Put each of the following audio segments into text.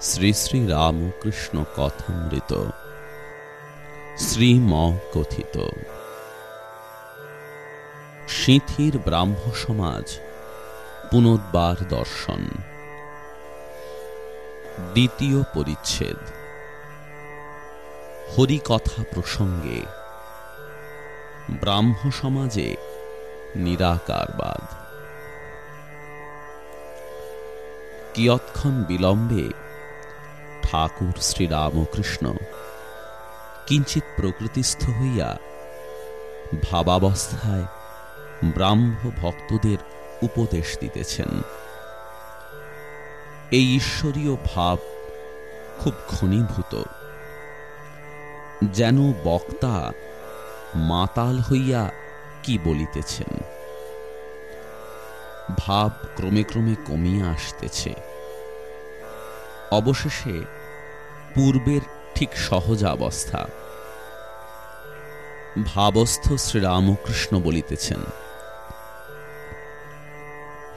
শ্রী শ্রী রামকৃষ্ণ কথামৃত। শ্রীম কথিত সিঁথির ব্রাহ্ম সমাজ পুনর্বার দর্শন। দ্বিতীয় পরিচ্ছেদ। হরিকথা প্রসঙ্গে ব্রাহ্ম সমাজে নিরাকারবাদ। কিয়ৎক্ষণ বিলম্বে ঠাকুর শ্রীরামকৃষ্ণ। কিঞ্চিত প্রকৃতিস্থ হইয়া ভাবাবস্থায় ব্রাহ্ম ভক্তদের উপদেশ দিতেছেন। এই ঈশ্বরীয় ভাব খুব ঘনীভূত। যেন বক্তা মাতাল হইয়া কি বলিতেছেন? ভাব ক্রমে ক্রমে কমিয়া আসতেছে। অবশেষে পূর্বের ঠিক সহজ অবস্থা। ভাবস্থ শ্রীরামকৃষ্ণ বলিতেছেন,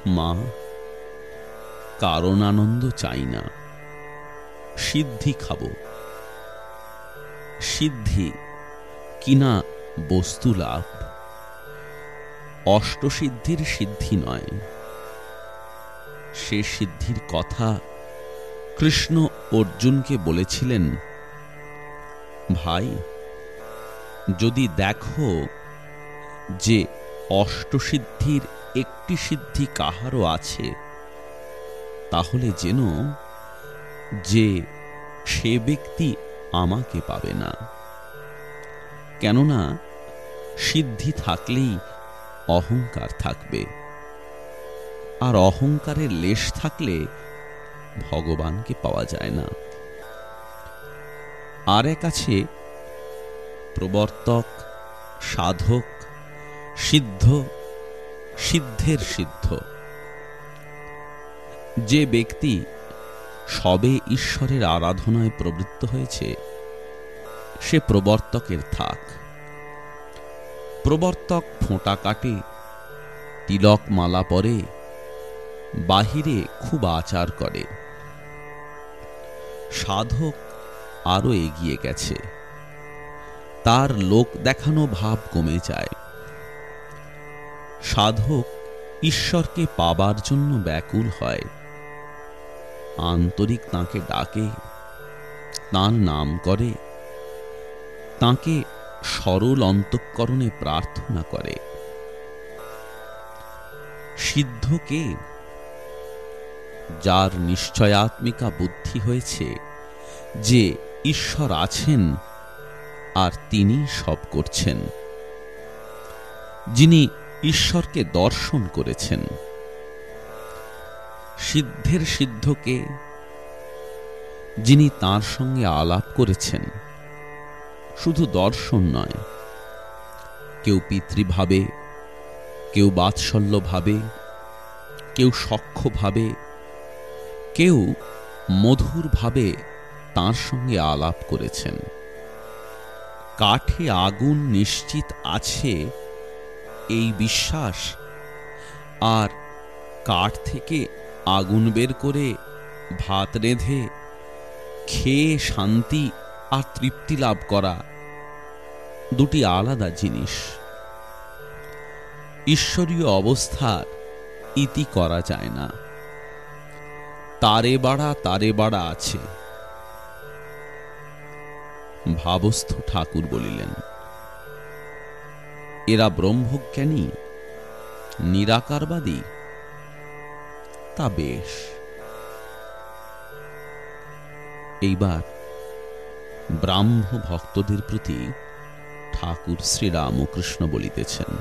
মা কারণ আনন্দ চাই না, সিদ্ধি খাব। সিদ্ধি কিনা বস্তু লাভ। অষ্টসিদ্ধির সিদ্ধি নয়, সে সিদ্ধির কথা কৃষ্ণ অর্জুনকে বলেছিলেন, ভাই, যদি দেখো যে অষ্টসিদ্ধির একটি সিদ্ধি কাহারও আছে, তাহলে যেন যে সে ব্যক্তি আমাকে পাবে না। কেননা সিদ্ধি থাকলেই অহংকার থাকবে। আর অহংকারের লেশ থাকলে ভগবানকে পাওয়া যায় না। আর এক আছে প্রবর্তক, সাধক, সিদ্ধ, সিদ্ধের সিদ্ধ। যে ব্যক্তি সবে ঈশ্বরের আরাধনায় প্রবৃত্ত হয়েছে, সে প্রবর্তকের থাক। প্রবর্তক ফোঁটা কাটে তিলক মালা পরে বাহিরে খুব আচার করে। সাধক আরও এগিয়ে গেছে। তার লোক দেখানো ভাব কমে যায়। সাধক ঈশ্বরকে পাবার জন্য ব্যাকুল হয়। আন্তরিক তাকে ডাকে, তাঁর নাম করে, তাকে সরল অন্তঃকরণে প্রার্থনা করে। সিদ্ধ কে যার নিশ্চয়াত্মিকা বুদ্ধি হয়েছে, যে ঈশ্বর আছেন আর তিনি সব করছেন। যিনি ঈশ্বরকে দর্শন করেছেন, সিদ্ধের সিদ্ধকে যিনি তার সঙ্গে আলাপ করেছেন, শুধু দর্শন নয়, কেউ পিতৃভাবে, কেউ বাৎসল্যভাবে, কেউ সক্ষভাবে কেউ মধুরভাবে তার সঙ্গে আলাপ করেছেন। কাঠে আগুন নিশ্চিত আছে এই বিশ্বাস, আর কাঠ থেকে আগুন বের করে ভাত রেঁধে খেয়ে শান্তি আর তৃপ্তি লাভ করা দুটি আলাদা জিনিস। ঈশ্বরীয় অবস্থার ইতি করা যায় না। তারে বাড়া তারে বাড়া আছে। ভাবস্থ ঠাকুর বলিলেন, এরা ব্রহ্মজ্ঞানী, নিরাকারবাদী, তা বেশ। এইবার ব্রাহ্ম ভক্তদের প্রতি ঠাকুর শ্রীরামকৃষ্ণ বলিতেছেন,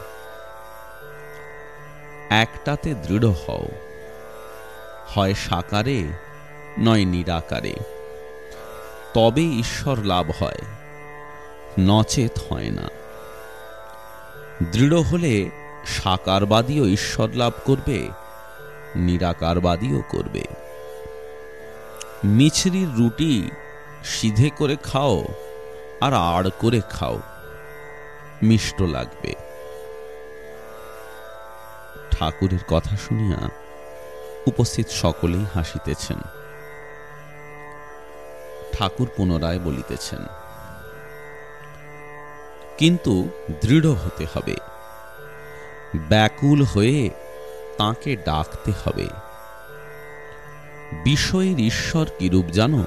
একটাতে দৃঢ় হও। হয় সাকারে, নয় নিরাকারে। তবে ঈশ্বর লাভ হয়, নচেত হয় না। দৃঢ় হলে সাকারবাদীও ঈশ্বর লাভ করবে, নিরাকারবাদীও করবে। মিছরির রুটি সিধে করে খাও আর আড় করে খাও, মিষ্ট লাগবে। ঠাকুরের কথা শুনিয়া উপস্থিত সকলেই হাসিতেছেন। ঠাকুর পুনরায় বলিতেছেন, কিন্তু দৃঢ় হতে হবে। ব্যাকুল হয়ে তাকে ডাকতে হবে। বিষয়ের ঈশ্বর কিরূপ জানো?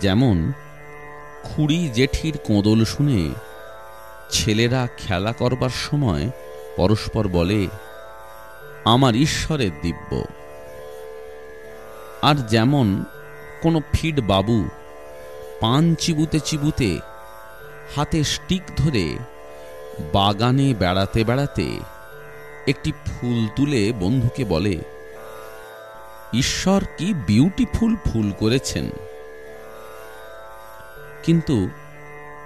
যেমন খুড়ি জেঠির কোঁদল শুনে, ছেলেরা খেলা করবার সময় পরস্পর বলে আমার ঈশ্বরের দিব্য। আর যেমন কোনো ফিড বাবু পান চিবুতে চিবুতে, হাতে স্টিক ধরে বাগানে বেড়াতে বেড়াতে একটি ফুল তুলে বন্ধুকে বলে, ঈশ্বর কি বিউটিফুল ফুল করেছেন? কিন্তু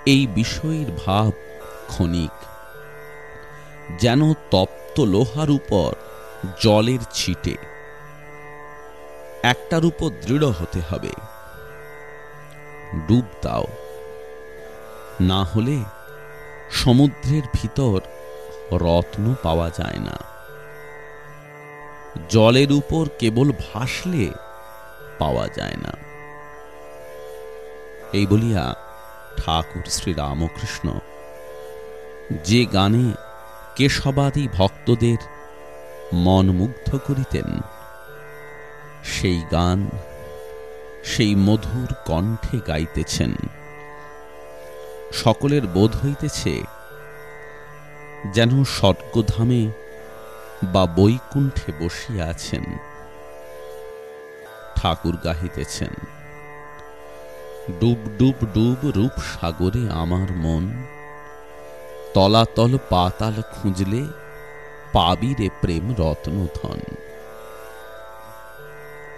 এই বিষয়ের ভাব ক্ষণিক, যেন তপ্ত লোহার উপর জলের ছিটে। একটার উপর দৃঢ় হতে হবে। ডুব দাও। না হলে সমুদ্রের ভিতর রত্ন পাওয়া যায় না। জলের উপর কেবল ভাসলে পাওয়া যায় না। এই বলিয়া ঠাকুর শ্রী রামকৃষ্ণ যে গানে কেশবাদী ভক্তদের মন মুগ্ধ করিতেন। সেই গান, সেই মধুর কণ্ঠে গাইতেছেন। সকলের বোধ হইতেছে যেন স্বর্গধামে বা বৈকুণ্ঠে বসিয়া আছেন। ঠাকুর গাহিতেছেন, ডুব ডুব ডুব রূপ সাগরে আমার মন, তলাতল পাতাল খুঁজলে পাবি রে প্রেম রত্নধন।